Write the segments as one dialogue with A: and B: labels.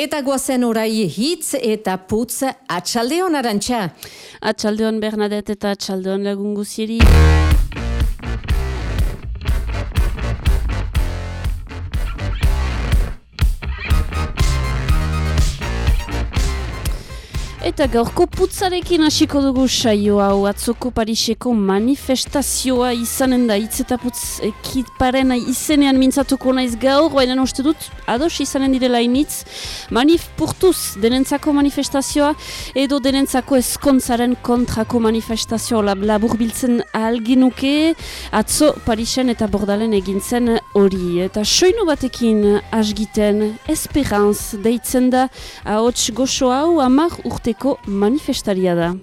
A: Eta guazen orai hitz eta putz atxaldeon arantxa.
B: Atxaldeon Bernadette eta atxaldeon lagungu ziri. Eta gaurko putzarekin hasiko dugu saio hau. Atzoko Pariseko manifestazioa izanen da. Hitz eta putz ekiparen izenean mintzatuko naiz gaur, baina uste dut ados izanen direla initz manif purtuz denentzako manifestazioa edo denentzako eskontzaren kontrako manifestazioa labur biltzen alginuke atzo Parisen eta Bordalen egintzen hori. Eta soinu batekin asgiten esperanz deitzen da ahots goxo hau amar urte urteko manifestaria da.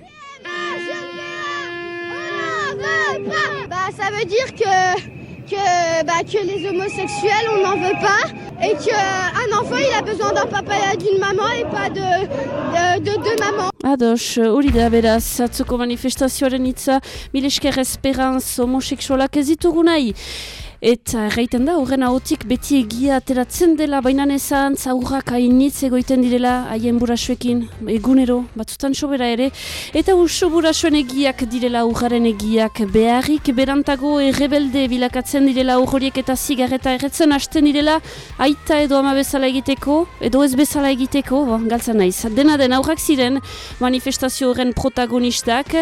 C: Bah, ça veut dire que, que, bah, que les homosexuels, on n'en veut pas. Et qu'un enfant, il a besoin d'un papa et d'une maman et pas de, de, de deux mamans.
B: Ados, hori da beraz, atzoko manifestazioaren hitza, milesker esperanz homoseksualak ez ditugu nahi. Eta erraiten da, horren ahotik beti egia ateratzen dela, baina ezan, zaurrak hainitz egoiten direla, haien burasuekin, egunero, batzutan sobera ere, eta usu burasuen egiak direla aurraren egiak, beharrik berantago errebelde bilakatzen direla aurroriek eta zigarreta erretzen hasten direla, aita edo ama bezala egiteko, edo ez bezala egiteko, bo, galtzen naiz. Dena den aurrak ziren manifestazio horren protagonistak,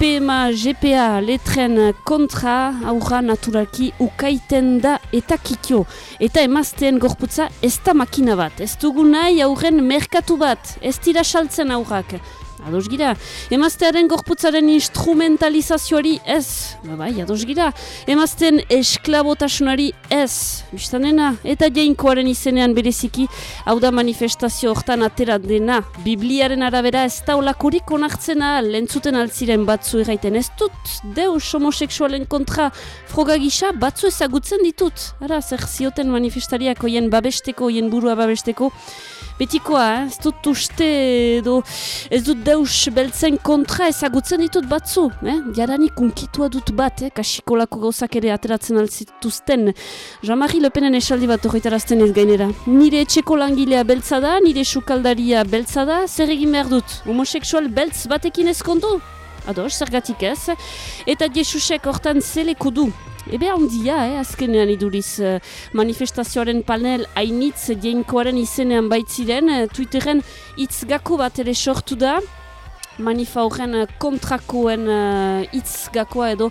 B: PMA, GPA, letren kontra, aurra naturalki ukai egiten da eta kikio. Eta emazteen gorputza ez da makina bat. Ez dugu nahi aurren merkatu bat. Ez dira saltzen aurrak. Ados gira, emaztearen gorputzaren instrumentalizazioari ez, ba bai, ados gira, emazten esklabotasunari ez, biztanena, eta jainkoaren izenean bereziki, hau da manifestazio hortan atera dena, Bibliaren arabera ez da olakorik onartzen ahal, entzuten altziren batzu erraiten, ez dut, deus homoseksualen kontra froga gisa, batzu ezagutzen ditut, ara, zer zioten manifestariak oien babesteko, oien burua babesteko, betikoa, eh? ez dut uste edo ez dut deus beltzen kontra ezagutzen ditut batzu. Eh? Jaranik unkitua dut bat, eh? kasikolako gauzak ere ateratzen altzituzten. Jean-Marie Le Penen esaldi bat horretarazten ez gainera. Nire etxeko langilea beltza da, nire sukaldaria beltza da, zer egin behar dut? Homoseksual beltz batekin ezkondu? Ados, zergatik ez. Eta Jesusek hortan zeleko du. Ebe handia, eh, azkenean iduriz uh, manifestazioaren panel hainitz dienkoaren izenean baitziren, uh, Twitteren hitz gako bat ere sortu da, manifa horren eh, kontrakoen uh, gakoa edo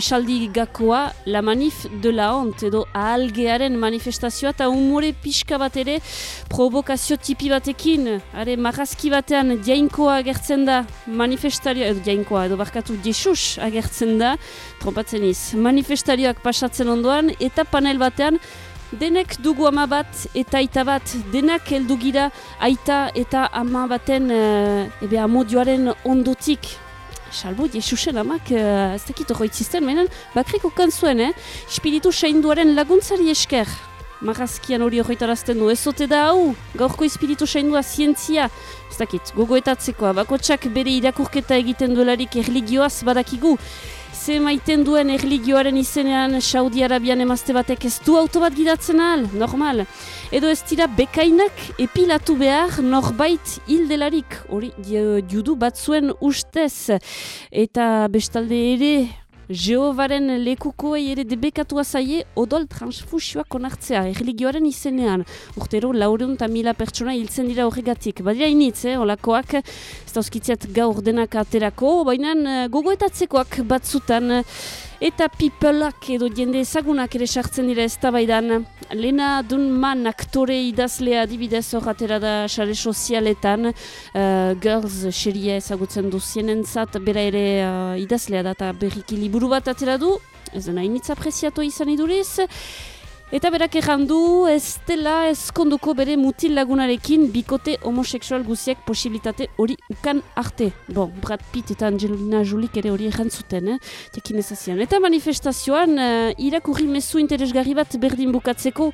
B: saldi uh, gakoa la manif de la hont edo ahalgearen manifestazioa eta umore pixka bat ere provokazio tipi batekin. Are marrazki batean jainkoa agertzen da manifestario edo jainkoa edo barkatu Jesus agertzen da trompatzen iz. Manifestarioak pasatzen ondoan eta panel batean Denek dugu ama bat eta aita bat, denak heldu gira aita eta ama baten uh, ebe amodioaren ondotik. Salbo, Jesusen amak, uh, ez dakit hori itzisten, menen, bakriko kanzuen, eh? Espiritu sainduaren laguntzari esker. Marrazkian hori hori tarazten du, ez zote da hau, gaurko espiritu saindua zientzia. Ez dakit, gogoetatzekoa, bakotsak bere irakurketa egiten duelarik erligioaz badakigu ze maiten duen erligioaren izenean Saudi Arabian emazte batek ez du auto bat gidatzen al, normal. Edo ez dira bekainak epilatu behar norbait hildelarik, hori judu batzuen ustez. Eta bestalde ere, Jehovaren lekukoei ere debekatua zaie odol transfusioak onartzea, erligioaren izenean. Urtero, laureun eta mila pertsona hiltzen dira horregatik. Badira initz, eh, olakoak, ez dauzkitziat gaur denak aterako, baina eh, gogoetatzekoak batzutan, eta peopleak edo jende ezagunak ere sartzen dira ez tabaidan. Lena man aktore idazlea adibidez hor atera da sare sozialetan, uh, girls xeria ezagutzen duzienen zat, bera ere uh, idazlea da eta berriki liburu bat atera du, ez da nahi nitza apresiatu izan iduriz, Eta berak errandu, ez dela ezkonduko bere mutil lagunarekin bikote homoseksual guziek posibilitate hori ukan arte. Bon, Brad Pitt eta Angelina Jolik ere hori errantzuten, eh? tekin ezazian. Eta manifestazioan, uh, irakurri mezu interesgarri bat berdin bukatzeko,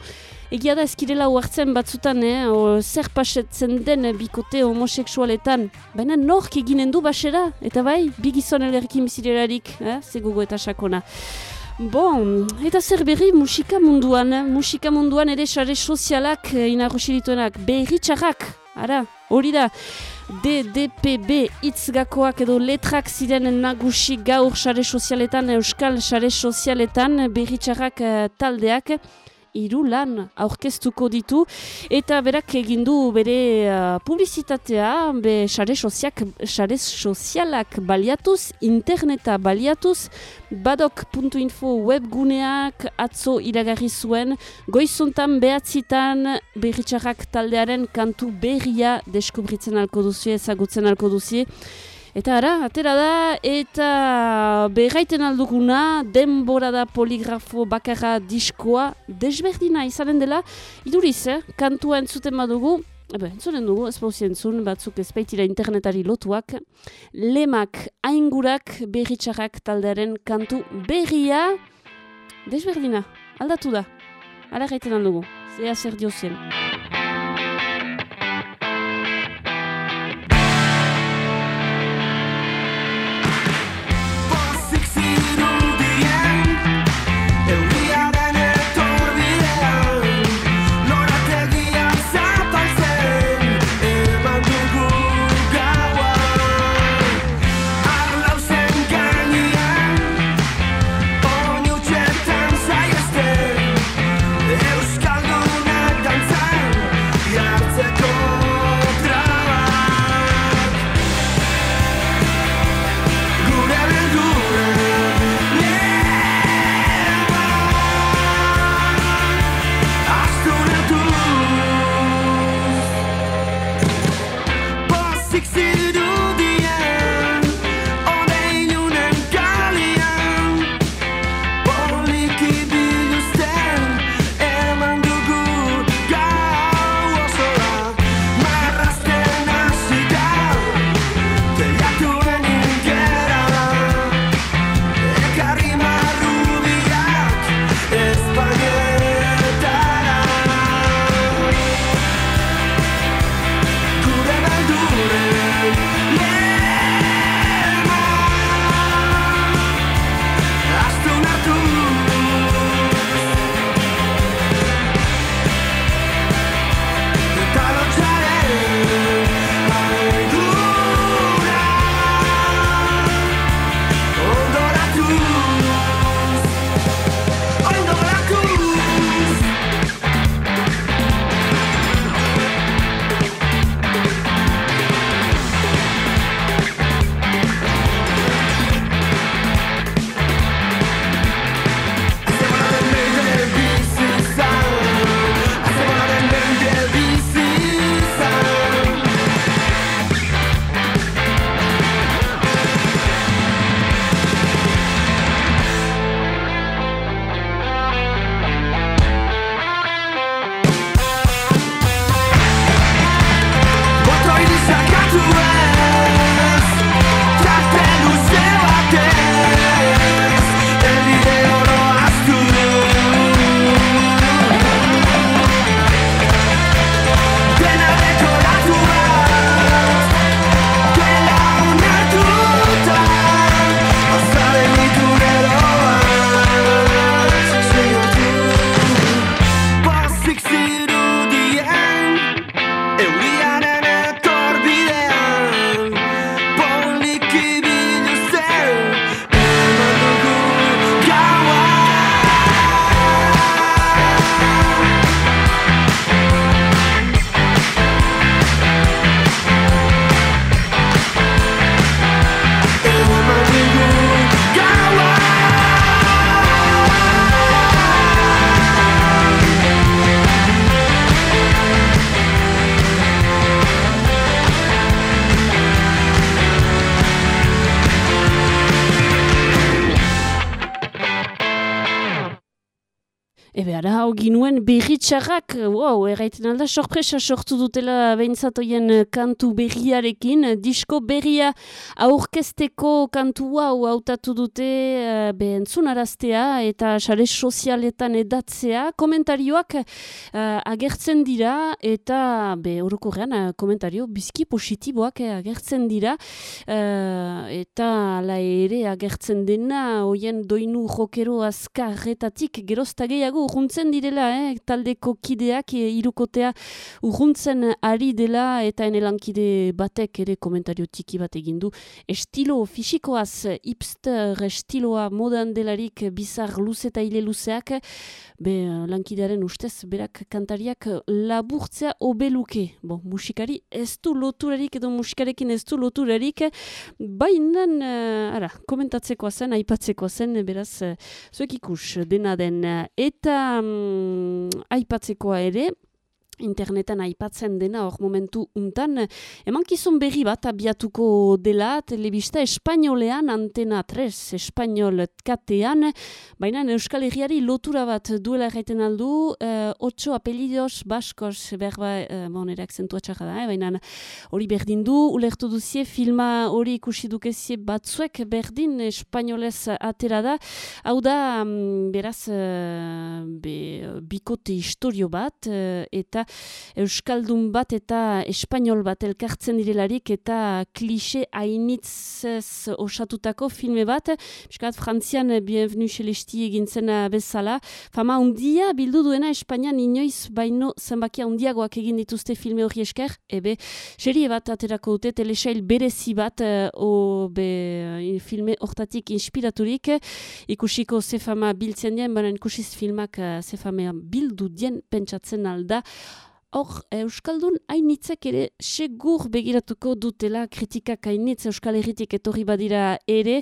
B: egia da ezkirela uartzen batzutan, eh? o, zer pasetzen den bikote homoseksualetan. Baina nork eginen du basera, eta bai, bigizon elgerkin bizirelarik, eh? zegogo eta sakona. Bon, eta zer berri musika munduan, musika munduan ere sare sozialak eh, inarrosi dituenak, berri txarrak
D: Ara, hori da, DDPB itzgakoak edo letrak ziren nagusi gaur sare sozialetan, euskal sare sozialetan, berritxarrak uh, taldeak, hiru lan aurkeztuko ditu. Eta berak egin du bere uh, publizitatea be sare soziak sare sozialak baliatuz interneta baliatuz. Badok.info webguneak atzo iragarri zuen. Goizuntan behatzitan berritxarrak taldearen kantu berria deskubritzen alko duzie ezagutzen alko duzie Eta ara, atera da, eta berraiten alduguna, denbora da poligrafo bakarra diskoa, desberdina izanen dela, iduriz, eh? kantua entzuten badugu, Ebe, entzunen dugu, ez entzun, batzuk ezpeitira internetari lotuak, lemak, aingurak, berritxarrak taldearen kantu berria, desberdina, aldatu da, ala gaiten aldugu, zea zer diozien. Ginuen berritxarrak, wow, erraiten alda, sorpresa sortu dutela behintzatoien kantu berriarekin, disko berria aurkesteko kantu hau hautatu dute uh, behentzun araztea eta sare sozialetan edatzea, komentarioak uh, agertzen dira eta be horrekorean uh, komentario bizki positiboak agertzen dira. Uh, eta la ere agertzen dena hoien doinu jokero azkarretatik gerozta gehiago urruntzen
B: direla, eh, taldeko kideak, e, irukotea urruntzen ari dela, eta ene lankide batek ere komentario tiki bat egindu. Estilo fisikoaz, hipster estiloa modan delarik bizar luze eta hile luzeak, be lankidearen ustez, berak kantariak laburtzea obeluke. Bo, musikari ez du loturarik edo musikarekin ez du loturarik, baina, uh, ara, komentatzeko zen, aipatzeko zen, beraz, uh, zuek ikus dena den. Eta um, aipatzekoa ere, internetan aipatzen dena hor momentu untan. Emankizun berri bat abiatuko dela telebista espainolean antena 3 espainol katean, baina Euskal Herriari lotura bat duela erraiten aldu, eh, otxo apelidos baskos berba, eh, bon, ere akzentua txarra da, eh, baina hori berdin du, ulertu duzie filma hori ikusi dukezie batzuek berdin espainolez atera da, hau da, mm, beraz, eh, be, bikote historio bat, eh, eta Euskaldun bat eta Espainol bat elkartzen direlarik eta klixe hainitzez osatutako filme bat. Piskat, Frantzian Bienvenu Celesti egintzen bezala. Fama undia bildu duena Espainian inoiz baino zenbakia undiagoak egin dituzte filme hori esker. Ebe, serie bat aterako dute telesail berezi bat eh, o, be, filme hortatik inspiraturik. Ikusiko zefama biltzen dien, baina ikusiz filmak eh, zefamea bildu dien pentsatzen alda. Hor, Euskaldun hainitzek ere segur begiratuko dutela kritikak hainitz Euskal Herritik etorri badira ere,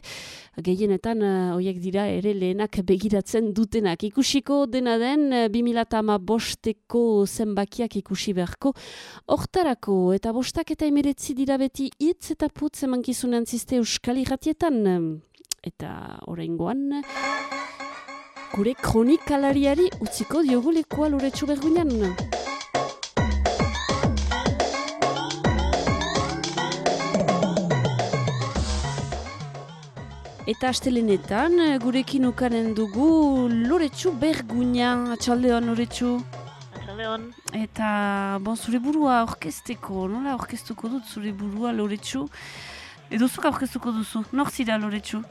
B: gehienetan uh, dira ere lehenak begiratzen dutenak. Ikusiko dena den, 2000 bosteko zenbakiak ikusi beharko. Hortarako, eta bostak eta emeretzi dira beti hitz eta putz emankizunan ziste Euskal Herratietan. Eta horrengoan, gure kronikalariari utziko diogu lekoa loretsu berguinan. Eta astelenetan, eh, gurekin ukanen dugu Loretsu Berguña, atxaldeon Loretsu.
E: Atxaldeon.
B: Eta, bon, zure burua orkesteko, nola orkestuko dut zure burua Loretsu? Edo zuka orkestuko duzu, nor zira Loretsu?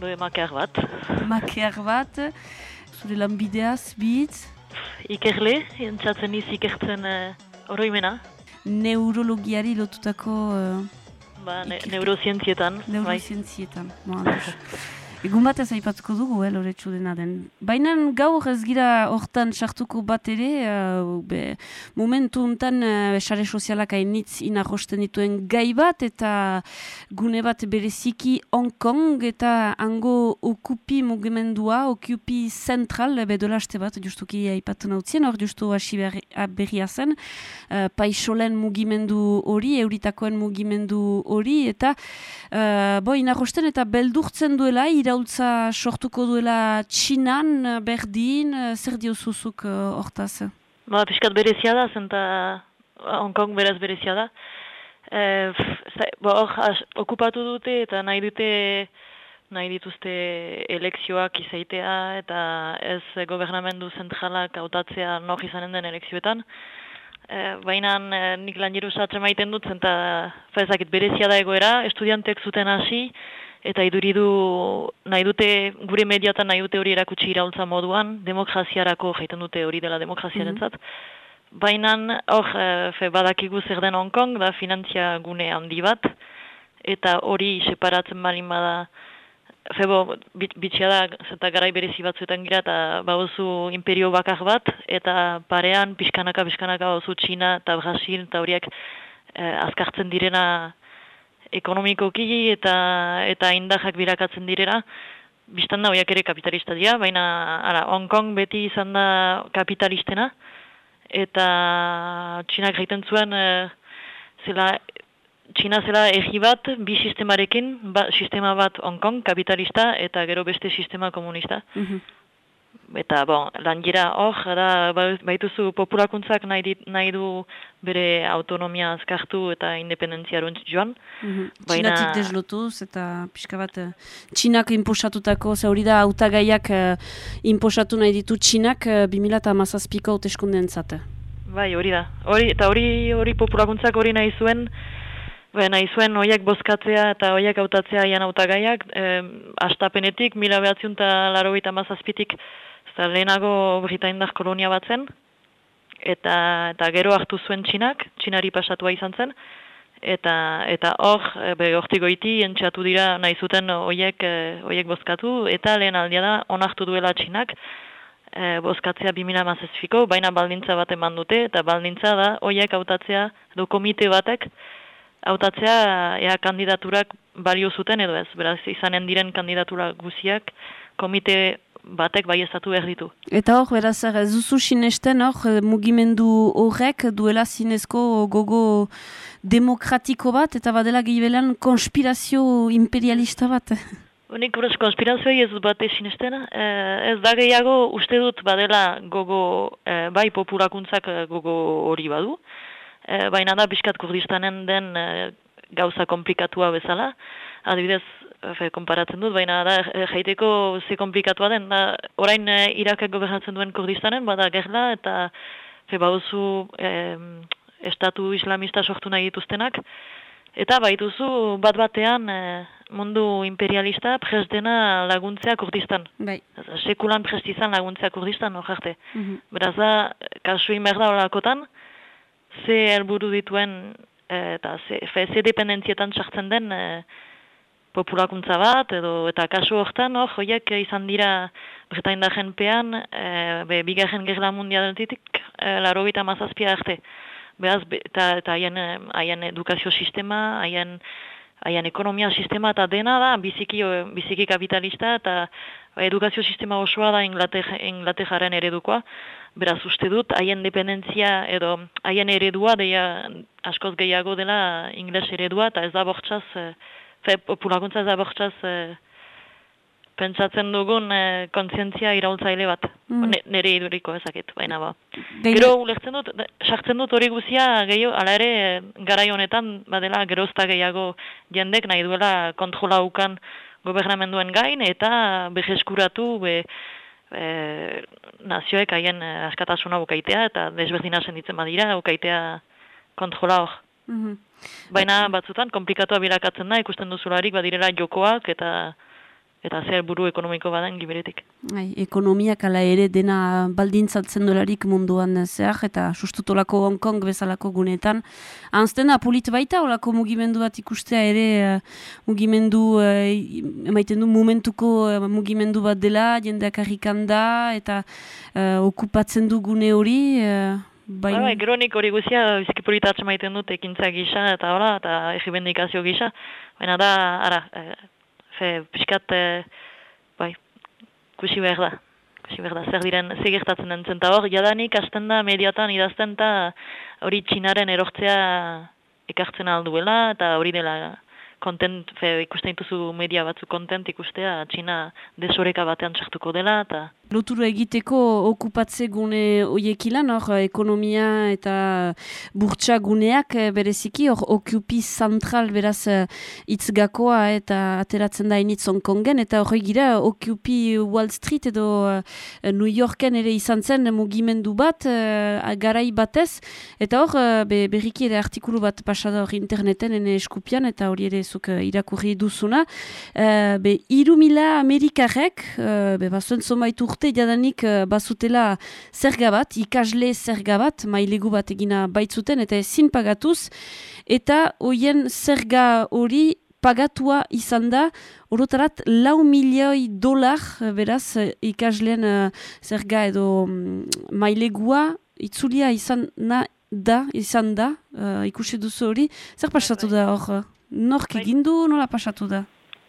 E: Doi, makear bat.
B: Makear bat, zure lanbideaz, bitz?
E: Ikerle, entzatzen iz ikertzen uh, oroimena.
B: Neurologiari lotutako... Uh,
E: Ba, ne neurozientzietan.
B: Neurozientzietan. Bai. Egun bat ez aipatuko dugu, eh, loretsu dena den. Baina gaur ez gira hortan sartuko bat ere, uh, be, momentu untan uh, sare sozialak hainitz inarrosten dituen gai bat, eta gune bat bereziki Hong Kong, eta hango okupi mugimendua, okupi zentral, bedolaste bat, justuki aipatu nautzien, hor justu hasi berria zen, uh, paixolen mugimendu hori, euritakoen mugimendu hori, eta uh, bo, inarrosten eta beldurtzen duela, iraultza sortuko duela txinan, berdin, zer diozuzuk uh, hortaz?
E: Ba, piskat berezia da, zenta Hong Kong beraz berezia da. E, ba, okupatu dute eta nahi dute nahi dituzte elekzioak izaitea eta ez gobernamendu zentralak hautatzea nok izanen den elekzioetan. E, Baina nik lan jiru maiten dut, zenta fezakit berezia da egoera, estudiantek zuten hasi, eta iduridu nahi dute gure mediatan nahi dute hori erakutsi iraultza moduan, demokraziarako jaiten dute hori dela demokraziaren zat. Mm Baina hor, eh, fe badakigu zer den Hong Kong, da finantzia gune handi bat, eta hori separatzen bali bada, febo bitxia da, zeta garai berezi batzuetan gira, eta bauzu imperio bakar bat, eta parean, pixkanaka, pixkanaka, bauzu Txina eta Brasil, eta horiek eh, azkartzen direna, ekonomikoki eta eta indahak birakatzen direra, biztan da ere kapitalista dira, baina ara, Hong Kong beti izan da kapitalistena, eta Txinak gaiten zuen, e, zela, Txina zela egi bat, bi sistemarekin, ba, sistema bat Hong Kong, kapitalista, eta gero beste sistema komunista. Mhm eta bon, lan gira hor, da, ba, baituzu populakuntzak nahi, dit, nahi du bere autonomia azkartu eta independentzia joan.
B: Mm -hmm. Baina... Txinatik deslotuz eta pixka bat eh, Txinak inposatutako, ze hori da autagaiak uh, inposatu nahi ditu Txinak uh, 2000 eta mazazpiko hauteskunden zate.
E: Bai, hori da. Hori, eta hori, hori populakuntzak hori nahi zuen, bai, nahi zuen horiek bozkatzea eta horiek hautatzea ian autagaiak, eh, astapenetik, mila behatziun eta laro mazazpitik Eta lehenago Britaindar kolonia bat zen, eta, eta gero hartu zuen txinak, txinari pasatua izan zen, eta eta hor, e, be, hortigoiti entxatu dira nahi zuten oiek, oiek bozkatu, eta lehen aldia da onartu duela txinak, e, bozkatzea 2000 mazazfiko, baina baldintza bat eman dute, eta baldintza da oiek hautatzea, edo komite batek, hautatzea ea kandidaturak balio zuten edo ez, beraz izanen diren kandidatura guziak komite batek bai ezatu behar ditu.
B: Eta hor, beraz, ez duzu sinesten hor, eh, mugimendu horrek duela zinezko gogo demokratiko bat, eta badela gehiabelan konspirazio imperialista bat.
E: Unik uraz konspirazioi ez bat sinesten, eh, ez da gehiago uste dut badela gogo, eh, bai populakuntzak gogo hori badu, baina da biskat kurdistanen den gauza komplikatua bezala, adibidez, fe, konparatzen dut, baina da, e, jaiteko ze komplikatua den, da, orain e, Irakek gobernatzen duen Kurdistanen, bada gerla, eta fe, bauzu estatu islamista sortu nahi dituztenak, eta baituzu bat batean e, mundu imperialista dena laguntzea Kurdistan.
B: Bai.
E: Sekulan izan laguntzea Kurdistan, hor jarte. Mm Beraz da, kasu imerda horakotan, ze helburu dituen, e, eta ze, fe, ze dependentzietan sartzen den, e, populakuntza bat, edo eta kasu hortan, hor, joiek izan dira Britain da jenpean, e, be, bigarren gerla mundialetitik, e, laro bita mazazpia arte. Beaz, eta, eta haien, haien edukazio sistema, haien, haien ekonomia sistema eta dena da, biziki, biziki kapitalista, eta edukazio sistema osoa da Inglaterraren eredukoa. Beraz, uste dut, haien dependentzia edo haien eredua, deia askoz gehiago dela ingles eredua, eta ez da bortzaz, e, fe, populakuntza da bortzaz e, pentsatzen dugun e, kontzientzia iraultzaile bat. Mm. nere iduriko ezakit, baina ba. Gero ulertzen dut, sartzen dut hori guzia gehiago, ala ere garai honetan badela gerozta gehiago jendek nahi duela kontrola ukan gobernamenduen gain eta beheskuratu be, e, nazioek haien askatasuna bukaitea eta desberdina senditzen badira bukaitea kontrola hor. Mm Baina batzutan komplikatua bilakatzen da, ikusten duzularik badirela jokoak eta eta zer buru ekonomiko baden giberetik.
B: Ai, ekonomiak ala ere dena baldintzatzen dolarik munduan zehar eta sustutolako Hong Kong bezalako gunetan. Anzten da, polit baita olako mugimendu bat ikustea ere uh, mugimendu, uh, emaiten du momentuko uh, mugimendu bat dela, jendeak harrikanda eta uh, okupatzen du gune hori...
E: Baina... Bai, gero nik hori guzia biziki politatzen maiten dut ekintza gisa eta hola, eta egibendikazio gisa. Baina da, ara, e, fe, piskat, e, bai, kusi behar da. Kusi behar da, zer diren, segertatzen den zenta hor, jadanik hasten da mediatan idazten eta hori txinaren erortzea ekartzen alduela, eta hori dela kontent, fe, ikusten dituzu media batzu kontent ikustea, txina desoreka batean txartuko dela, eta...
B: Lotura egiteko okupatze gune oiekilan, hor, ekonomia eta burtsa guneak eh, bereziki, hor, okupi zentral beraz eh, itzgakoa eta ateratzen da initz Hongkongen, eta hori gira, okupi Wall Street edo uh, New Yorken ere izan zen mugimendu bat, garai batez, eta hor, be, berriki ere artikulu bat pasador interneten ene eskupian, eta hori ere zuk irakurri duzuna. Be, iru mila Amerikarek, be, bazuen zomaitu urte jadanik uh, bazutela zerga bat, ikasle zerga bat, mailegu bat egina baitzuten, eta ezin pagatuz, eta hoien zerga hori pagatua izan da, orotarat lau milioi dolar, beraz, ikasleen uh, zerga edo um, mailegua, itzulia izan na, da, izan da, uh, ikusi duzu hori, zer pasatu bai, bai. da hor? Nork bai. egin du, nola pasatu da?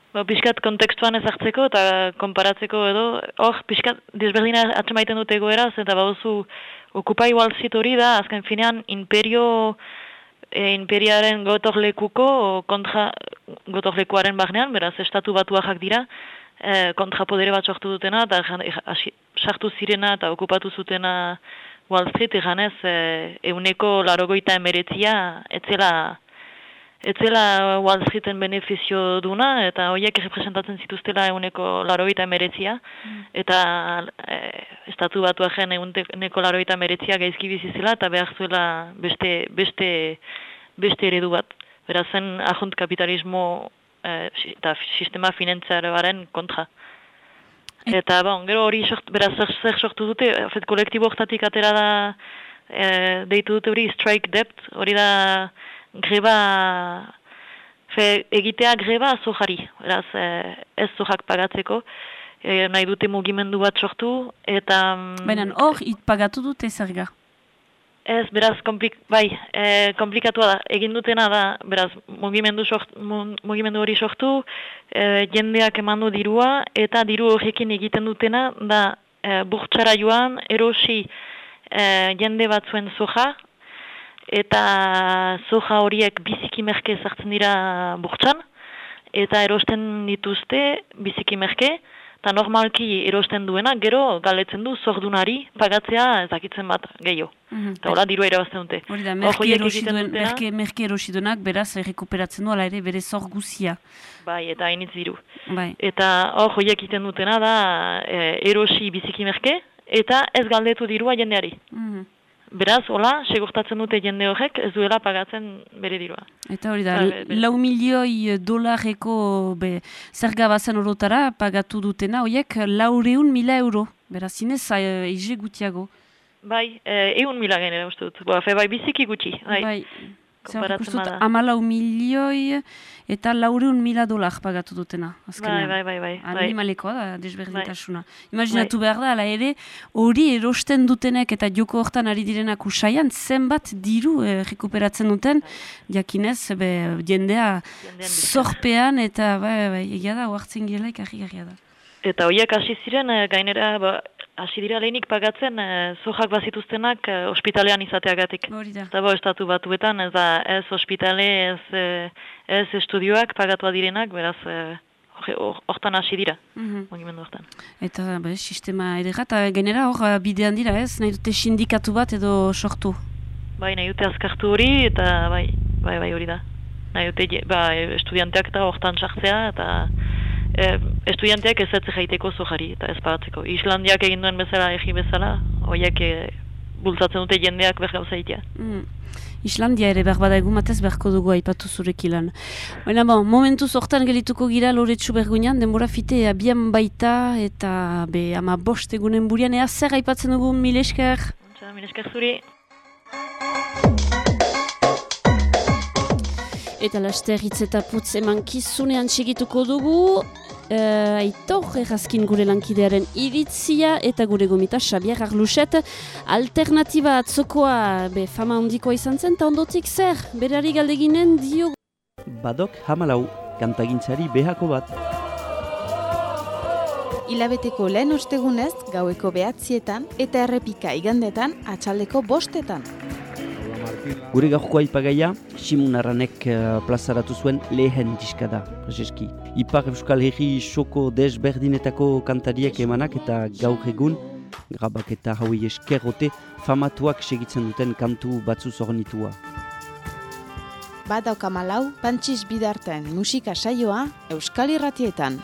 E: Ba, piskat kontekstuan ezartzeko eta konparatzeko edo, hor, piskat desberdina atxemaiten dute egoeraz, eta bauzu okupai walzit hori da, azken finean, imperio, e, imperiaren gotorlekuko, kontra gotorlekuaren bagnean, beraz, estatu batuak dira, e, kontra podere bat sortu dutena, eta sartu zirena eta okupatu zutena Wall Street, eganez, e, euneko larogoita emeretzia, etzela, etzela Wall Streeten beneficio duna, eta horiek representatzen zituztela eguneko laroita emeretzia, mm. eta e, estatu batu agen eguneko laroita emeretzia gaizki bizizela, eta behar zuela beste, beste, beste eredu bat. Beraz zen ahont kapitalismo e, eta sistema finanziaroaren kontra. Eta, bon, gero hori, sort, beraz, zer, zer sortu dute, fet, kolektibo hortatik atera da, e, deitu dute hori, strike debt, hori da, greba, fe, egitea greba zojari, beraz, e, ez zojak pagatzeko, e, nahi dute mugimendu bat sortu, eta...
B: Mm, Baina hor, it pagatu dute zerga?
E: Ez, beraz, komplik, bai, e, komplikatua da, egin dutena da, beraz, mugimendu, sort, mugimendu hori sortu, e, jendeak emandu dirua, eta diru horrekin egiten dutena, da, e, burtsara joan, erosi e, jende batzuen soja, eta soja horiek biziki merke zartzen dira burtsan, eta erosten dituzte biziki merke, eta normalki erosten duena, gero galetzen du zordunari pagatzea ezakitzen bat gehiago. Mhm. Eta hola diru ere bazten dute.
B: Hori da, merke erosi duenak beraz errekuperatzen du, ala ere bere zor guzia.
E: Bai, eta hainitz diru. Bai. Eta hor joiek iten dutena da e, erosi biziki merke, eta ez galdetu dirua jendeari. Mm Beraz, hola, segurtatzen dute jende horrek, ez duela pagatzen bere dirua.
B: Eta hori da, ba, lau milioi dolarreko be, zerga bazen orotara pagatu dutena, horiek laureun mila euro. Beraz, zinez, eize gutiago.
E: Bai, eh, eun mila genera uste dut. Boa, fe, bai, biziki gutxi. Bai. bai.
B: Amalau milioi eta laureun mila dolar pagatu dutena.
E: Bai, bai, bai, bai.
B: Animalekoa da, desberdintasuna. Bai. Imaginatu bai. behar da, ala ere, hori erosten dutenek eta joko hortan ari direnak usaian, zenbat diru eh, rekuperatzen duten, jakinez, be, jendea zorpean eta, bai, bai, bai, egia da, oartzen gilaik, argi da.
E: Eta horiek hasi ziren, eh, gainera, ba, hasi dira lehenik pagatzen e, zojak bazituztenak e, ospitalean izateagatik. Eta bo, estatu batuetan, ez da, ez ospitale, ez, e, ez estudioak pagatua direnak, beraz, hortan hasi dira, mm hortan.
B: Eta, be, sistema edera, eta genera hor bidean dira, ez? Nahi dute sindikatu bat edo sortu?
E: Bai, nahi dute azkartu hori, eta bai, bai, bai hori da. Nahi dute, ba, estudianteak eta hortan sartzea, eta eh, estudianteak ez jaiteko zojari eta ez pagatzeko. Islandiak egin duen bezala, egi bezala, horiek e, bultzatzen dute jendeak behar gauza
B: mm. Islandia ere behar bada egun batez beharko dugu aipatu zurek ilan. Baina bon, momentu zortan gelituko gira loretsu bergunean, denbora fite abian baita eta be ama bost egunen burian, ea zer aipatzen dugu
E: milesker? Milesker zuri.
B: Eta laster hitz eta putz eman kizunean txigituko dugu, uh, aitor errazkin gure lankidearen iritzia eta gure gomita Xabier Arluset alternatiba atzokoa be fama handikoa izan zen eta ondotik zer berari galdeginen dio
F: Badok hamalau kantagintzari behako bat
G: Ilabeteko lehen ostegunez gaueko behatzietan eta errepika igandetan atxaldeko bostetan.
F: Gure gaurko aipagaia, Simun Arranek uh, plazaratu zuen lehen diska da, Rezeski. Ipar Euskal Herri Soko desberdinetako kantariek emanak eta gaur egun, grabak eta haui eskerrote, famatuak segitzen duten kantu batzu zornitua.
G: Badauk amalau, pantxiz bidarten musika saioa Euskal Irratietan.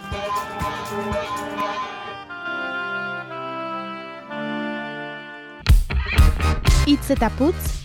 G: Itz eta putz,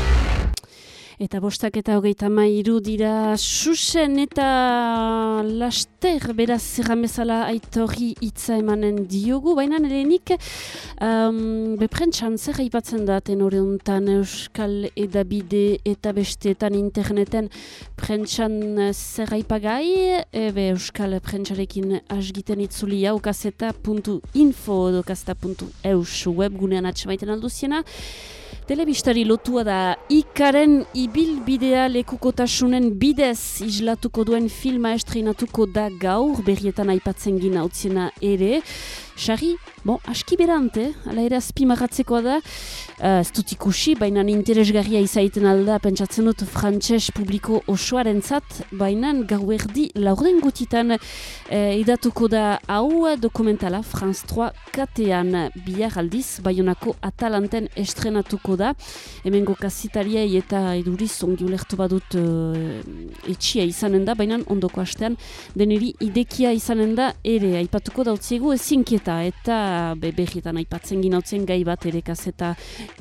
B: Eta bostak eta hogeita mairu dira susen eta laster beraz zerramezala aitorri hitza emanen diogu. Baina nelenik um, beprentxan zer haipatzen da tenore honetan Euskal edabide eta besteetan interneten prentxan zer haipagai. Ebe Euskal prentxarekin asgiten itzuli hau kaseta.info edo kaseta.eus webgunean atxemaiten alduziena. Telebistari lotua da ikaren ibilbidea lekukotasunen bidez islatuko duen filma estreinatuko da gaur, berrietan aipatzen gina utziena ere. Xarri, bon, aski berante, ala ere azpimarratzekoa da, uh, ez dut ikusi, baina interesgarria izaiten alda, pentsatzen dut frantses publiko osoaren zat, baina gau erdi laurden gutitan uh, idatuko da hau dokumentala Franz 3 katean. Bihar aldiz, baionako atalanten estrenatuko da. Hemengo kazitariei eta eduriz ongi ulertu badut uh, etxia izanen da, baina ondoko astean deneri idekia izanen da ere. Aipatuko dautziegu ezinkieta eta be, behietan aipatzen ginautzen gai bat ere kazeta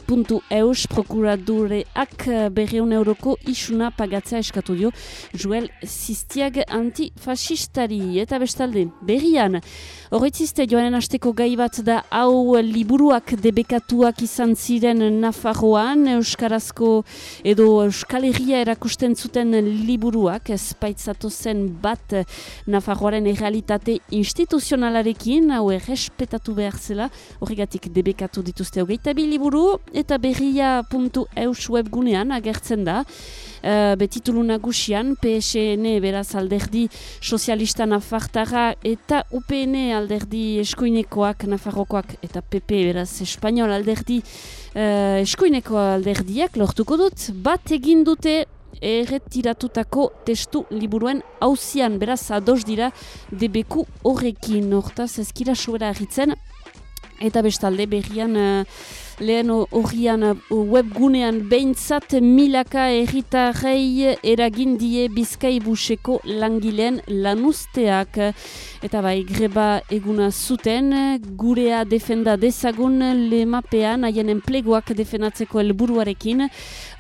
B: puntu eus prokuradureak berreun euroko isuna pagatzea eskatu dio Joel Zistiag antifasistari. Eta bestalde berrian horretziste joanen asteko gai bat da hau liburuak debekatuak izan ziren Nafarroan Euskarazko edo Euskal Herria erakusten zuten liburuak ez zen bat Nafarroaren errealitate instituzionalarekin hau errespetatu behar zela. Horregatik debekatu dituzte hogeita bi liburu eta berria.eus webgunean agertzen da. Uh, betitulu nagusian PSN beraz alderdi sozialista nafartara eta UPN alderdi eskuinekoak nafarrokoak eta PP beraz espainol alderdi uh, eskuineko alderdiak lortuko dut. Bat egin dute erretiratutako testu liburuen hauzian beraz ados dira debeku horrekin. Hortaz ezkira sobera agitzen eta bestalde berrian uh, lehen horrian webgunean behintzat milaka erritarrei eragindie bizkaibuseko langileen lanuzteak. Eta bai, greba eguna zuten, gurea defenda dezagun lemapean, haien enpleguak defendatzeko helburuarekin.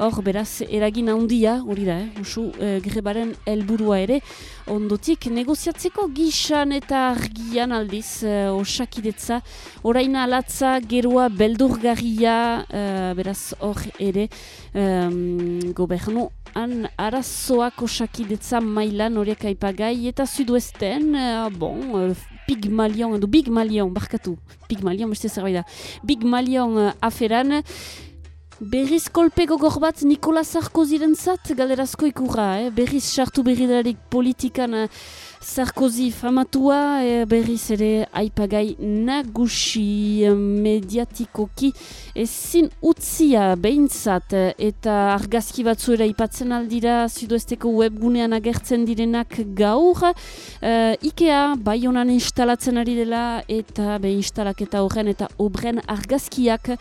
B: Hor, beraz, eragin handia, hori da, eh? usu, eh, grebaren helburua ere, ondotik negoziatzeko gixan eta argian aldiz, eh, osakidetza, oraina alatza, gerua beldurgarri ia, uh, beraz hor ere um, gobernu han arazoak osakidetza mailan horiek aipagai eta zuduesten, uh, bon, uh, pigmalion, edo big barkatu, pigmalion, beste zerbait da, big uh, aferan, Berriz kolpe gogor bat Nikola Sarkoziren zat, galerazko ikurra, eh? berriz sartu berri politikan uh, Sarkozy famatua e, berriz ere aipagai nagusi mediatikoki ezin utzia behintzat eta argazki batzu ere ipatzen aldira zuduesteko webgunean agertzen direnak gaur e, Ikea bai instalatzen ari dela eta be instalaketa horren eta obren argazkiak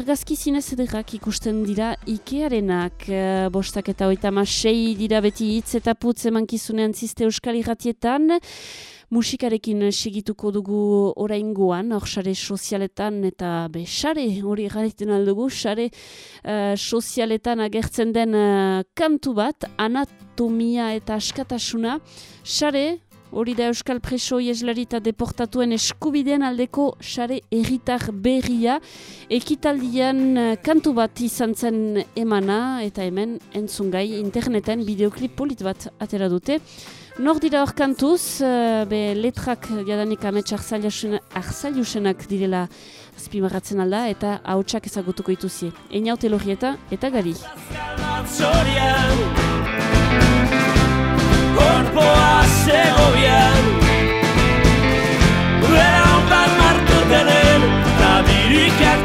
B: Argazki zinez ederrak ikusten dira Ikearenak uh, bostak eta oita masei dira beti hitz eta putz emankizunean ziste euskal irratietan. Musikarekin segituko dugu oraingoan, hor sare sozialetan eta be sare hori garriten aldugu, sare uh, sozialetan agertzen den uh, kantu bat, anatomia eta askatasuna, sare Hori da Euskal Preso Ieslari eta deportatuen eskubideen aldeko sare erritar berria. Ekitaldian eh, kantu bat izan zen emana eta hemen entzungai interneten bideoklip polit bat atera dute. Nor dira hor kantuz, uh, be letrak jadanik amets arzaliusenak direla azpimarratzen alda eta hautsak ezagutuko ituzie. Einaute lorieta eta gari.
D: Korpoa segobian Bera honbat martu denen Ta birikak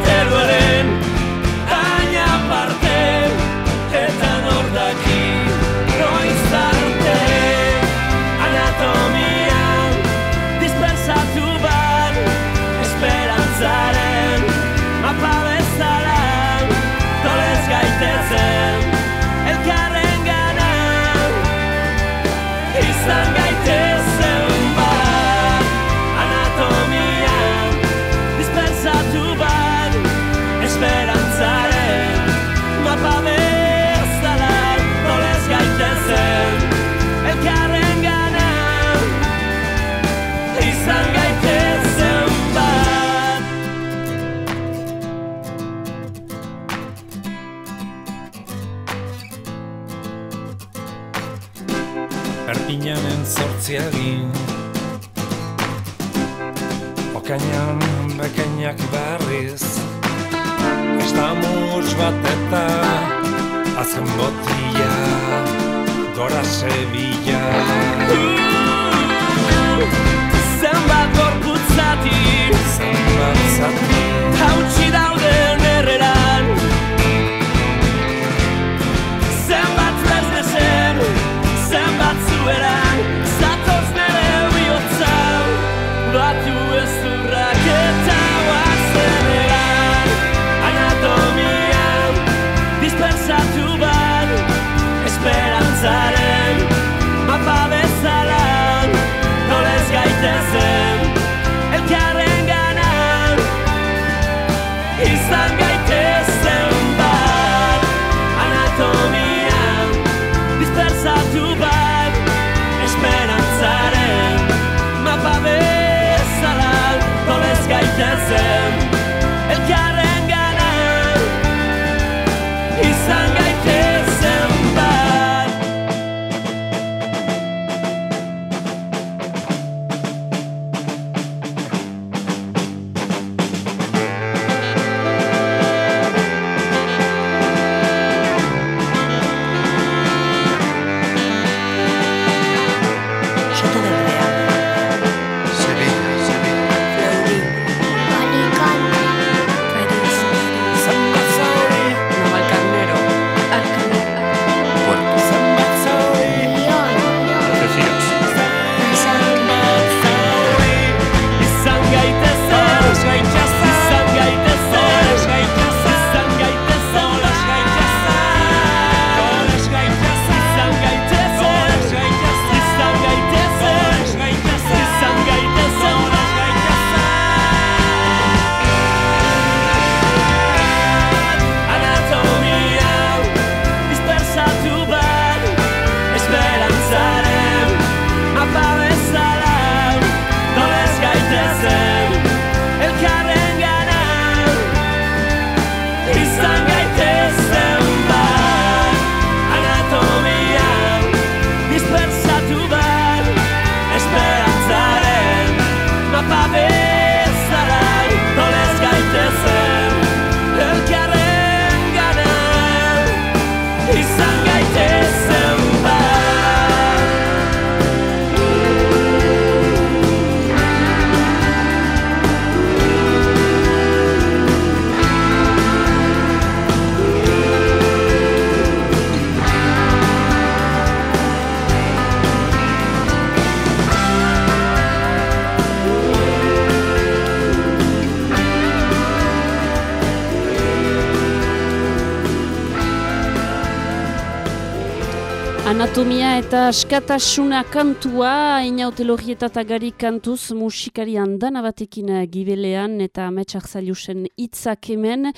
D: Anatomia
B: eta askatasuna kantua, inaute lorieta eta gari kantuz musikari handana batekin eh, gibelean eta ametsak zailusen itzak hemen.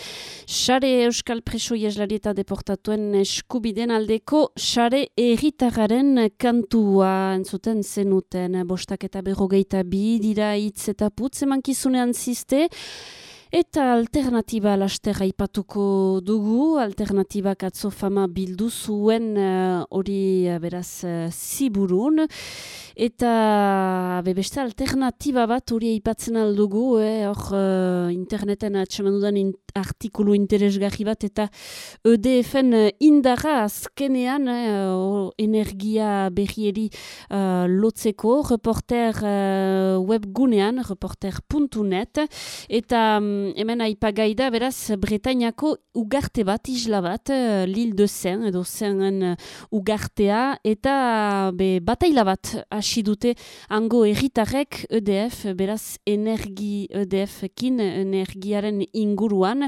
B: Sare Euskal Preso Ieslari eta deportatuen eskubiden aldeko sare erritararen kantua entzuten zenuten. Bostak eta berrogeita bi dira hitz eta putz emankizunean ziste. Eta alternatiba laster aipatuko dugu, alternatibak atzo fama bildu zuen eh, hori uh, beraz uh, ziburun. Eta beste alternatiba bat hori aipatzen aldugu, eh, hor uh, interneten atxeman dudan in, artikulu interesgarri bat, eta EDF-en indara azkenean uh, energia berrieri uh, lotzeko, reporter uh, webgunean, reporter.net, eta um, hemen aipagai da, beraz, Bretainako ugarte bat, isla bat, uh, l'il de Zen, edo Zenen uh, ugartea, eta be, bataila bat hasi dute hango erritarrek EDF, beraz, energi EDF-kin, energiaren inguruan,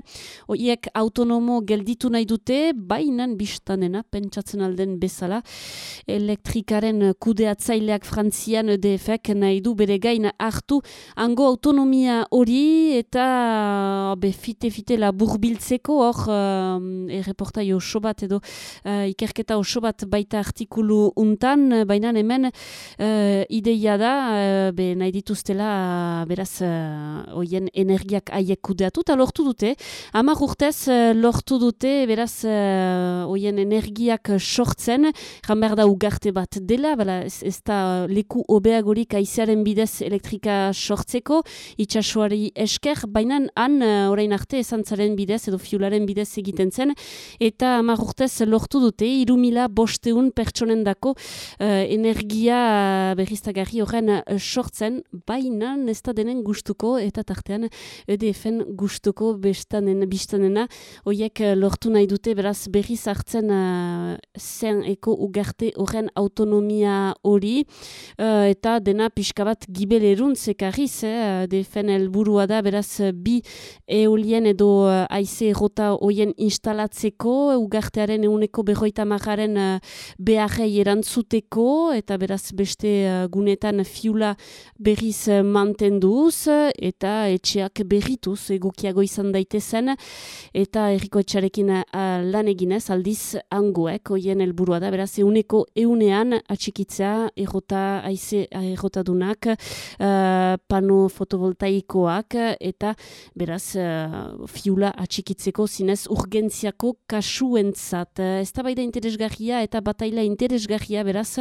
B: Oiek autonomo gelditu nahi dute, bainan biztanena, pentsatzen alden bezala, elektrikaren kudeatzaileak frantzian EDF-ek nahi du bere gain hartu hango autonomia hori eta be fite-fite laburbiltzeko hor uh, erreportai oso bat edo uh, ikerketa oso bat baita artikulu untan, baina hemen uh, ideia da uh, be nahi dituztela beraz uh, oien energiak aiek kudeatu eta lortu dute Amar urtez uh, lortu dute beraz uh, energiak sortzen, jan behar da ugarte bat dela, bala, ez, ez da leku obeagorik aizearen bidez elektrika sortzeko, itxasuari esker, baina han uh, orain arte ezantzaren bidez edo fiularen bidez egiten zen, eta amar urtez lortu dute, irumila bosteun pertsonen dako uh, energia uh, berriztagarri horren sortzen, baina ez da denen gustuko eta tartean EDF-en gustuko bestanen, biztanena, horiek lortu nahi dute beraz berriz hartzen uh, zen eko ugarte horren autonomia hori, uh, eta dena pixka bat gibelerun zekarriz, eh, defen helburua da beraz bi eolien edo uh, aize errota hoien instalatzeko, ugartearen euneko berroita marraren uh, beharrei erantzuteko, eta beraz beste uh, gunetan fiula berriz uh, mantenduz, eta etxeak berrituz egokiago izan daitezen, eta erriko etxarekin uh, lan eginez, aldiz angoek, hoien helburua da, beraz euneko eunean atxikitzea errota aize errotadunak, uh, pano fotovoltaikoak, eta beraz uh, fiula atxikitzeko zinez urgentziako kasuentzat. Uh, ez da baida interesgarria eta bataila interesgarria beraz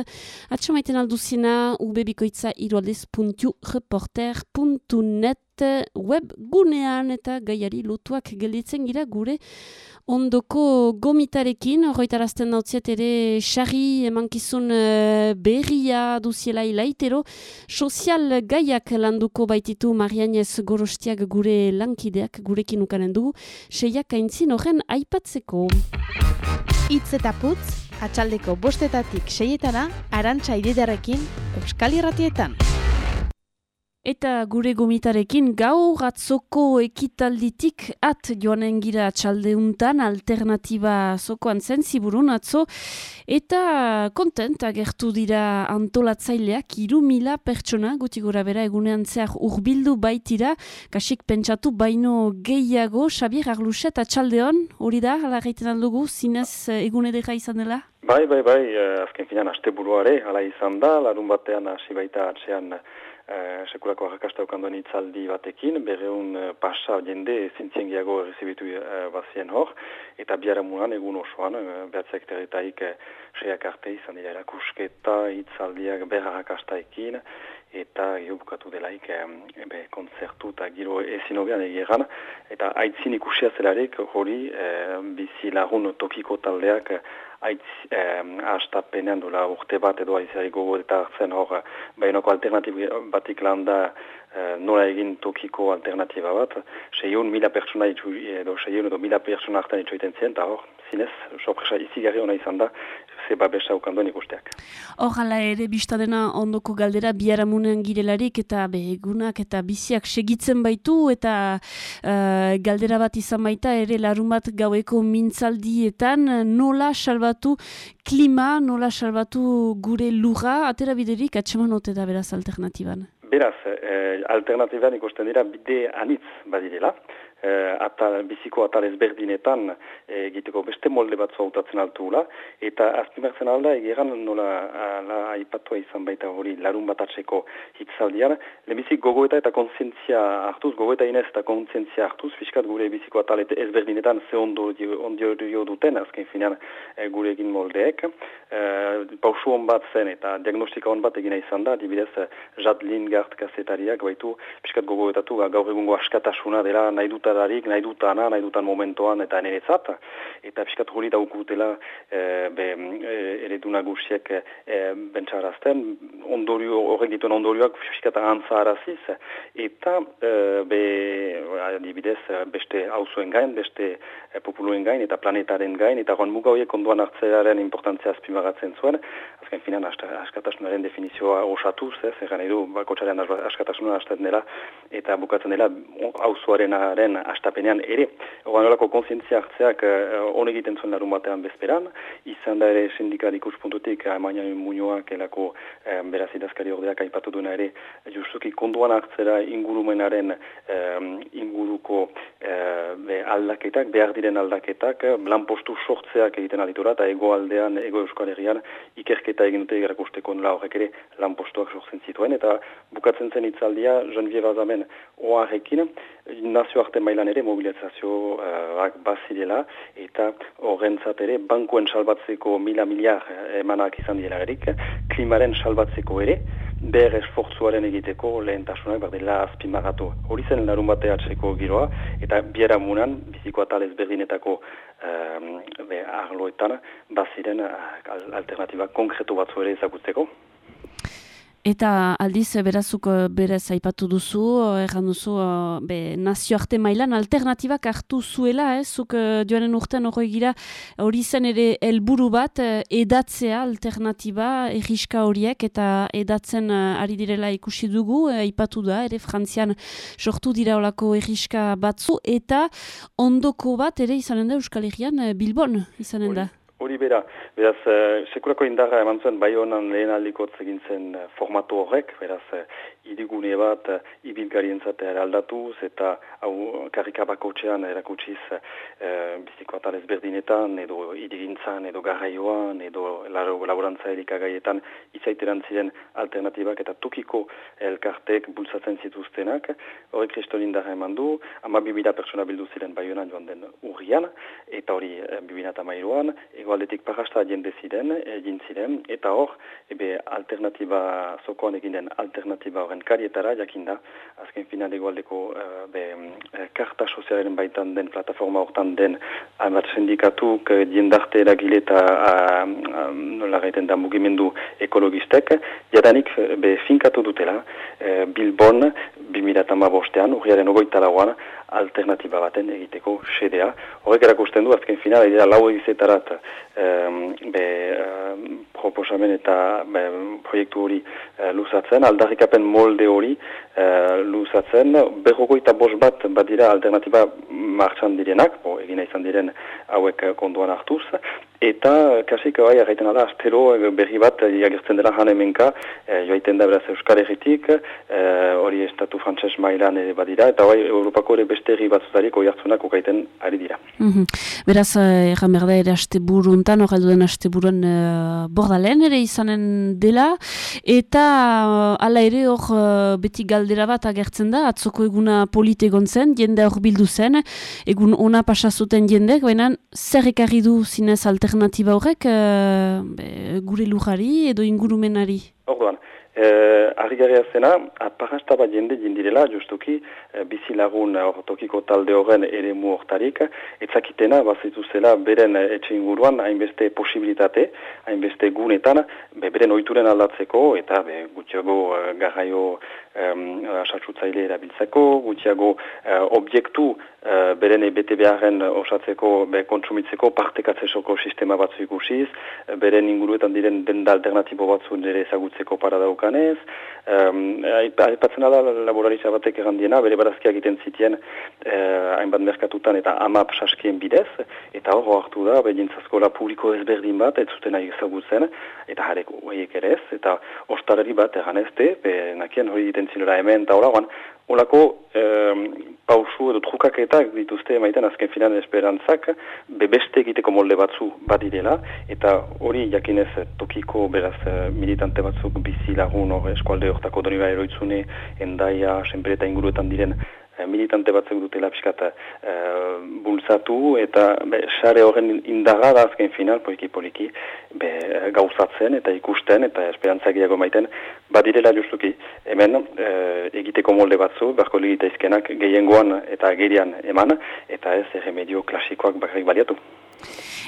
B: atxamaiten alduzina ubebikoitza iroaldez.reporter.net web gunean eta gaiari lotuak gelditzen gira gure ondoko gomitarekin, horretarazten dautziet ere xarri emankizun uh, berria duziela ilaitero, sozial gaiak landuko baititu Marianez Gorostiak gure lankideak gurekin ukanen dugu, seiak aintzin horren aipatzeko.
G: Itz eta putz, atxaldeko bostetatik seietana, arantxa ididarekin, Euskal Irratietan.
B: Eta gure gomitarekin gaur atzoko ekitalditik at joanen gira txaldeuntan alternatiba zokoan zen ziburun atzo eta kontent agertu dira antolatzaileak iru mila pertsona guti gora bera egunean zehar urbildu baitira kasik pentsatu baino gehiago Xabier Arluset atxaldeon hori da, hala gaiten aldugu zinez egune dira izan dela?
H: Bai, bai, bai, eh, azken finan aste buruare, hala izan da, larun batean hasi baita atxean Eh, sekulako harrakasta okanduen itzaldi batekin, berreun uh, pasa jende zintzien gehiago rezibitu uh, bazien hor, eta biara muan egun osoan, uh, behatzek terretaik uh, seiak arte izan dira erakusketa, itzaldiak berra harrakastaekin, eta geho bukatu delaik ebe, konzertu eta giro ezin hogean egeran, eta aitzin ikusia zelarek hori bizi lagun tokiko taldeak aitz eh, astapenean dola urte bat edo aizari gogo hartzen hor bainoko alternatib batik lan da eh, nola egin tokiko alternatiba bat seion mila pertsona edo seion edo mila pertsona hartan itxoiten zien eta hor zinez sorpresa izigarri hona izan da ze babesa ukanduen ikusteak.
B: Horrela ere biztadena ondoko galdera biaramunean girelarik eta begunak eta biziak segitzen baitu eta uh, galdera bat izan baita ere larun bat gaueko mintzaldietan nola salba salbatu klima, nola salbatu gure lurra, atera biderik atseman ote da beraz alternatiban?
H: Beraz, eh, alternatiban ikusten dira bide anitz badirela eh, atal, biziko atal ezberdinetan eh, egiteko beste molde bat hautatzen altula, eta azpimertzen alda egeran nola la, aipatua izan baita hori larun bat atzeko hitzaldian, lehenbizik gogoeta eta konsientzia hartuz, gogoeta inez eta konsientzia hartuz, fiskat gure biziko atal ezberdinetan ze ondo ondio duten, azken finean e, gure egin moldeek, e, pausu hon bat zen eta diagnostika hon bat egina izan da, dibidez Jad Lingard kasetariak baitu, fiskat gogoetatu gaur egungo askatasuna dela nahi dut dutarik, nahi dutana, nahi dutan momentoan eta niretzat. Eta piskat hori daukutela e, be, e, ereduna guziek e, bentsarazten, ondorio, horrek dituen ondorioak piskat antza araziz. Eta e, be, adibidez, beste hauzuen gain, beste populuen gain, eta planetaren gain, eta gon muga horiek onduan hartzearen importantzia azpimagatzen zuen, azken finan askatasunaren definizioa osatuz, ez, egan edu, bakotxaren askatasunaren hasten dela, eta bukatzen dela hauzuarenaren astapenean ere. Ogan olako konsientzia hartzeak uh, egiten zuen larun batean bezperan, izan da ere sindikal ikuspuntutik amaina muñoak elako um, beraz idazkari ordeak aipatu duena ere justuki konduan hartzera ingurumenaren inguruko uh, aldaketak, behar diren aldaketak, lan postu sortzeak egiten alitura eta ego aldean, ego euskal herrian ikerketa egin dute egerakusteko nola horrek ere lan postuak sortzen zituen eta bukatzen zen itzaldia Jean-Vie Bazamen oarekin nazioarte mailan ere mobilizazioak uh, bazirela eta horrentzat ere bankuen salbatzeko mila miliar eh, emanak izan dira erik, klimaren salbatzeko ere, ber esfortzuaren egiteko lehentasunak berdela azpimagatu. Hori zen larun batea atzeko giroa, eta biera munan, biziko atalez berdinetako um, arloetan, baziren uh, alternatiba konkretu batzu ere ezagutzeko.
B: Eta aldiz, berazuk berez aipatu duzu, erran duzu, be, nazioarte mailan alternatibak hartu zuela, ez? Zuk joanen urtean hori gira, hori zen ere helburu bat, edatzea alternatiba erriska horiek, eta edatzen ari direla ikusi dugu, aipatu da, ere frantzian sortu dira olako erriska batzu, eta ondoko bat ere izanen da Euskal Herrian, Bilbon izanen da.
H: Hori bera, beraz, uh, sekurako indarra eman zuen bai honan lehen aldiko zen uh, formatu horrek, beraz, uh, idigune bat uh, ibilgarien zatea aldatuz eta hau karikabako txean erakutsiz uh, biziko atalez berdinetan, edo idigintzan, edo garraioan, edo laborantza erikagaietan izaiteran ziren alternatibak eta tukiko elkartek bultzatzen zituztenak. Horrek kriston indarra eman du, ama bibida persona bildu ziren bai joan den urrian, eta hori bibina tamairuan, egualdetik parasta jende ziren, egin ziren, eta hor, ebe alternatiba, zokoan egin den alternatiba horren karietara, jakinda, azken final egualdeko be, uh, karta sozialaren baitan den plataforma hortan den hainbat sindikatuk, diendarte eragile eta uh, nola gaiten da mugimendu ekologistek, jadanik be, finkatu dutela, uh, Bilbon, 2008an, urriaren ogoita lauan, alternatiba baten egiteko sedea. Horrek erakusten du, azken final, edera lau egizetarat be, proposamen eta be, proiektu hori uh, luzatzen, aldarrikapen molde hori uh, luzatzen, berroko eta bos bat badira alternatiba martxan direnak, bo, egina izan diren hauek konduan hartuz, eta kasik bai erraiten da astero berri bat jagertzen dela jan hemenka e, joaiten da beraz Euskal Herritik e, hori estatu frantses mailan ere badira eta bai Europako ere beste herri batzutarik oi hartzunak ukaiten ari dira.
B: Mm Beraz, erran berda ere aste buruntan, hori duen aste burun uh, bordalen ere izanen dela eta uh, ala ere hor uh, beti galdera bat agertzen da, atzoko eguna polit egon zen, jende hor bildu zen, egun ona pasazuten jendek, baina zer ekarri du zinez alter alternatiba horrek uh, gure lujari edo ingurumenari?
H: Orduan, eh, argi zena, aparasta bat jende jindirela, justuki, eh, bizi lagun ortokiko talde horren ere mu hortarik, etzakitena, bazitu zela, beren etxe inguruan, hainbeste posibilitate, hainbeste gunetan, be, beren oituren aldatzeko, eta be, gutxiago uh, garraio um, asaltzutzaile erabiltzeko, gutxiago uh, objektu uh, beren ebete beharren osatzeko, be, kontsumitzeko, partekatzeko sistema batzu ikusiz, beren inguruetan diren denda alternatibo batzu nire ezagutzeko para daukanez, um, aipatzen ala laboraritza batek errandiena, bere barazkiak egiten zitien uh, hainbat merkatutan eta amap saskien bidez, eta hor hartu da, behintza eskola publiko ezberdin bat, ez zuten nahi ezagutzen, eta jarek horiek ere ez, eta ostarari bat egan nakien hori egiten zilera hemen, eta hola, Olako eh, trukaketak dituzte emaiten azken finan esperantzak bebeste egiteko molde batzu badirela eta hori jakinez tokiko beraz eh, militante batzuk bizi lagun hor eskualde hortako doni eroitzune endaia, senpereta inguruetan diren militante batzuk dutela pixkat e, bultzatu eta be, sare horren indaga da azken final poliki poliki be, gauzatzen eta ikusten eta esperantza gehiago maiten badirela justuki hemen e, egiteko molde batzu berko ligita izkenak gehiengoan eta gerian eman eta ez erremedio klasikoak bakarrik baliatu.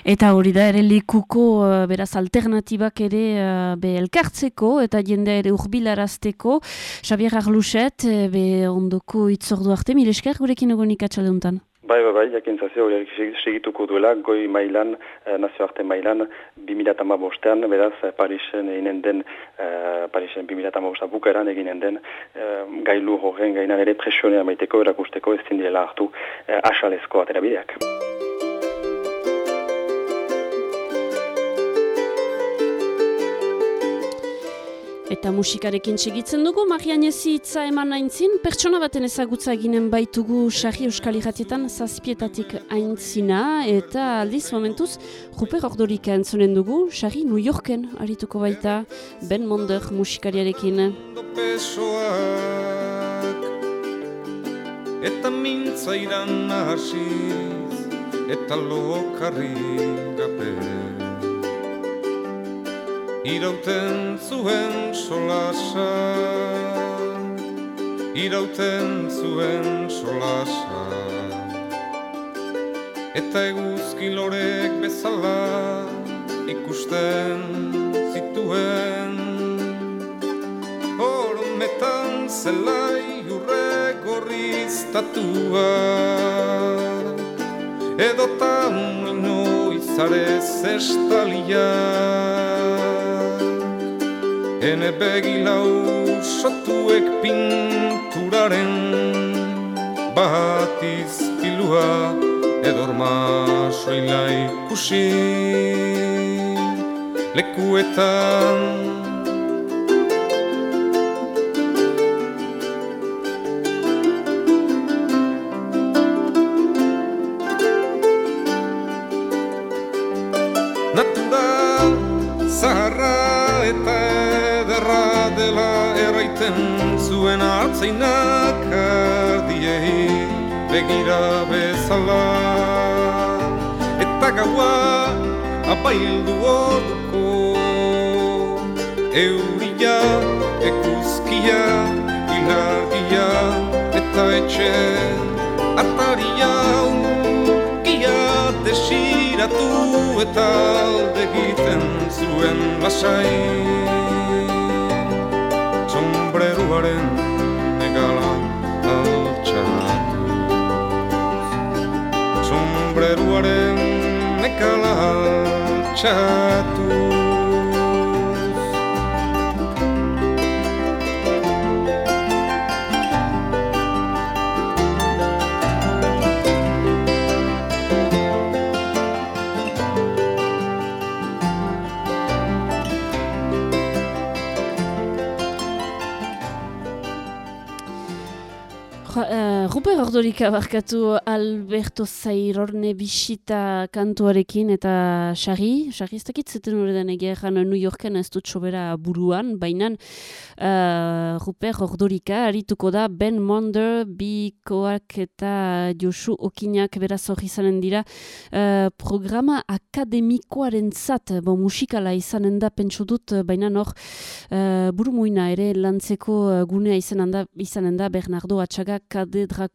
B: Eta hori da ere likuko uh, beraz alternatibak ere uh, be elkartzeko eta jende ere urbilarazteko. Xabier Arluset, eh, be ondoko itzordu arte, esker gurekin egonik atxaldeuntan.
H: Bai, bai, bai, jakintzazio hori segituko duela, goi mailan, eh, nazioarte mailan, 2008 bostean, beraz, Parisen eginen den, eh, Parisen 2008 bostean bukaeran eginen den, eh, gailu horren gainan ere presionea maiteko, erakusteko, ez zindirela hartu eh, asalezko aterabideak.
B: Eta musikarekin segitzen dugu, Marian ezi hitza eman aintzin, pertsona baten ezagutza eginen baitugu Sarri Euskal Iratietan zazpietatik aintzina, eta aldiz momentuz, Ruper Ordorika entzonen dugu, Sarri New Yorken arituko baita, Ben Monder musikariarekin. Eta mintzairan nahasiz, eta lokarri gapen. Irauten zuen solasa Irauten zuen solasa Eta eguzki lorek bezala ikusten zituen Hormetan zelai urre gorriztatua Edota muino izarez estaliak Ene begilau sotuek pinturaren bat izpilua edorma soila ikusi. Lekuetan zuen atzainak ardiei begira bezala. Eta gaua apaildu orduko euria ekuzkia ilargia eta etxe ataria unkia desiratu eta alde egiten zuen lasai shut Ordorik abarkatu Alberto Zairorne bisita kantuarekin eta Xarri, Xarri ez dakit zeten horretan egeran New Yorken ez dut sobera buruan, baina uh, Ruper ordorika harituko da Ben Monder, Bikoak eta Josu Okinak beraz hori izanen dira uh, programa akademikoaren zat, bo musikala izanen da pentsu dut, baina hor uh, buru muina ere lantzeko gunea izanen da, izanen da Bernardo Atxaga kadedra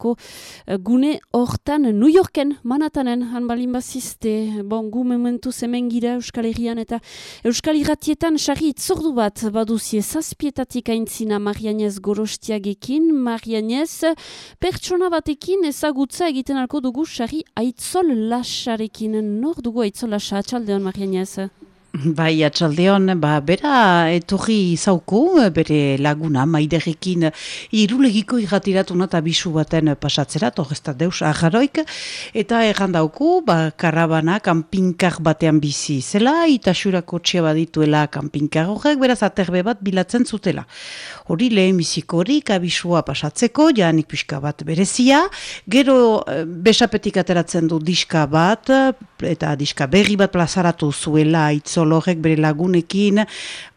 B: Eh, gune hortan New Yorken manatanen hanbalin bazizte bon gu momentu zemen gira Euskal Herrian eta Euskal Herratietan sarri itzordu bat baduzie zazpietatik aintzina Marianez Gorostiagekin. Marianez pertsona batekin ezagutza egiten alko dugu sarri aitzol lasarekin nor dugu aitzol lasa atxaldeon Marianez
I: Bai, atxaldeon, ba, bera etorri zauku, bere laguna, maiderekin irulegiko irratiratu eta bisu baten pasatzera, torrezta deus aharoik, eta erran dauku, ba, karabana, kanpinkar batean bizi zela, eta xurako txea badituela kanpinkar horrek, beraz aterbe bat bilatzen zutela. Hori lehen biziko horik, abisua pasatzeko, janik pixka bat berezia, gero eh, besapetik ateratzen du diska bat, eta diska berri bat plazaratu zuela itzolorek bere lagunekin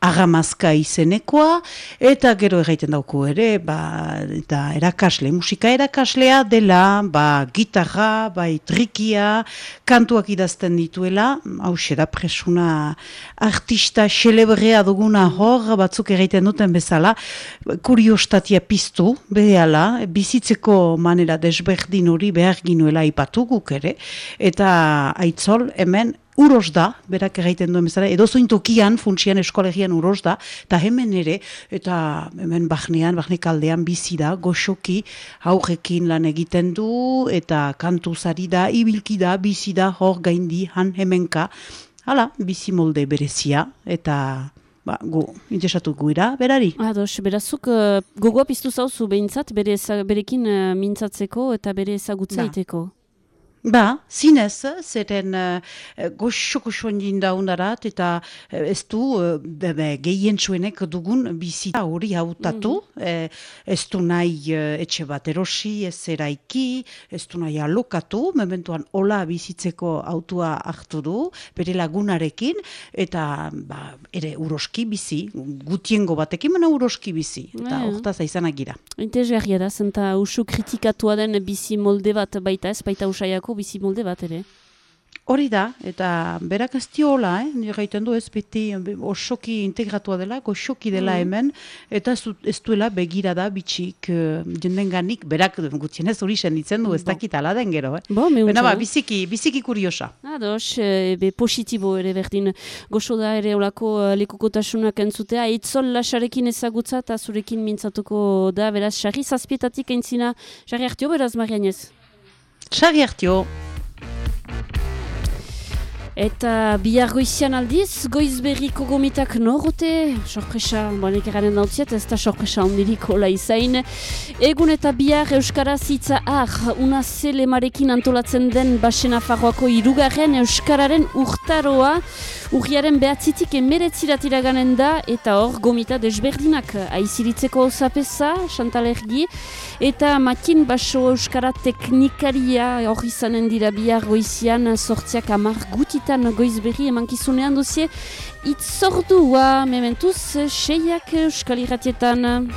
I: agamazka izenekoa, eta gero erraiten dauku ere, ba, eta erakasle, musika erakaslea dela, ba, gitarra, bai trikia, kantuak idazten dituela, hau da presuna artista xelebrea duguna hor, batzuk erraiten duten bezala, kuriostatia piztu, behala, bizitzeko manera desberdin hori behar ginuela ipatu guk ere, eta aitzol hemen uros da, berak egiten duen bezala, edo zointokian, funtsian eskolegian uros da, eta hemen ere, eta hemen bahnean, bahnek aldean bizi da, goxoki haurekin lan egiten du, eta kantu zari da, ibilki da, bizi da, hor gaindi, han hemenka, hala, bizi molde berezia, eta ba, gu, interesatu guira, berari.
B: Ados, berazuk, uh, gogoa piztu zauzu behintzat, bere berekin uh, mintzatzeko eta bere ezagutzaiteko.
I: Ba, zinez, zeren uh, goxoko soan jindaundarat eta uh, ez du uh, gehien zuenek dugun bizita hori hautatu. Mm. Ez du nahi uh, etxe bat erosi, ez eraiki, ez du nahi alokatu, mementuan hola bizitzeko autua hartu du, bere lagunarekin, eta ba, ere uroski bizi, gutiengo batekin, mena uroski bizi, eta hortaz aizanak gira.
B: Interesgarria da, zenta usu kritikatua den bizi molde bat baita ez, baita usaiako bizi molde bat ere.
I: Hori da, eta berak ez diola, eh? nire gaiten du ez beti osoki integratua dela, goxoki dela mm. hemen, eta ez, duela begira da bitxik uh, jenden ganik, berak gutxien ez hori senditzen du, ez dakit ala den gero. Eh?
B: Bo,
I: Bena ba, biziki, biziki kuriosa.
B: Ados, e, be positibo ere berdin, goxo da ere olako uh, lekukotasunak entzutea, itzol lasarekin ezagutza eta zurekin mintzatuko da, beraz, xarri zazpietatik entzina, xarri hartio, beraz, Marianez?
I: Txarri hartio.
B: Eta bihar goizian aldiz, goiz berriko gomitak norrote, sorpresa, bonek eraren dautziet, ez da sorpresa ondirik hola izain. Egun eta bihar Euskaraz hitza ah, una zelemarekin antolatzen den basena farroako irugarren Euskararen urtaroa, urriaren behatzitik emeretziratira ganen da, eta hor gomita desberdinak aiziritzeko zapesa, Chantalergi, eta makin baso Euskara teknikaria hor izanen dira bihar goizian, sortziak amar gutit Zaitan goiz berri emankizunean duzie, itzordua, mementuz, seiak euskal irratietan.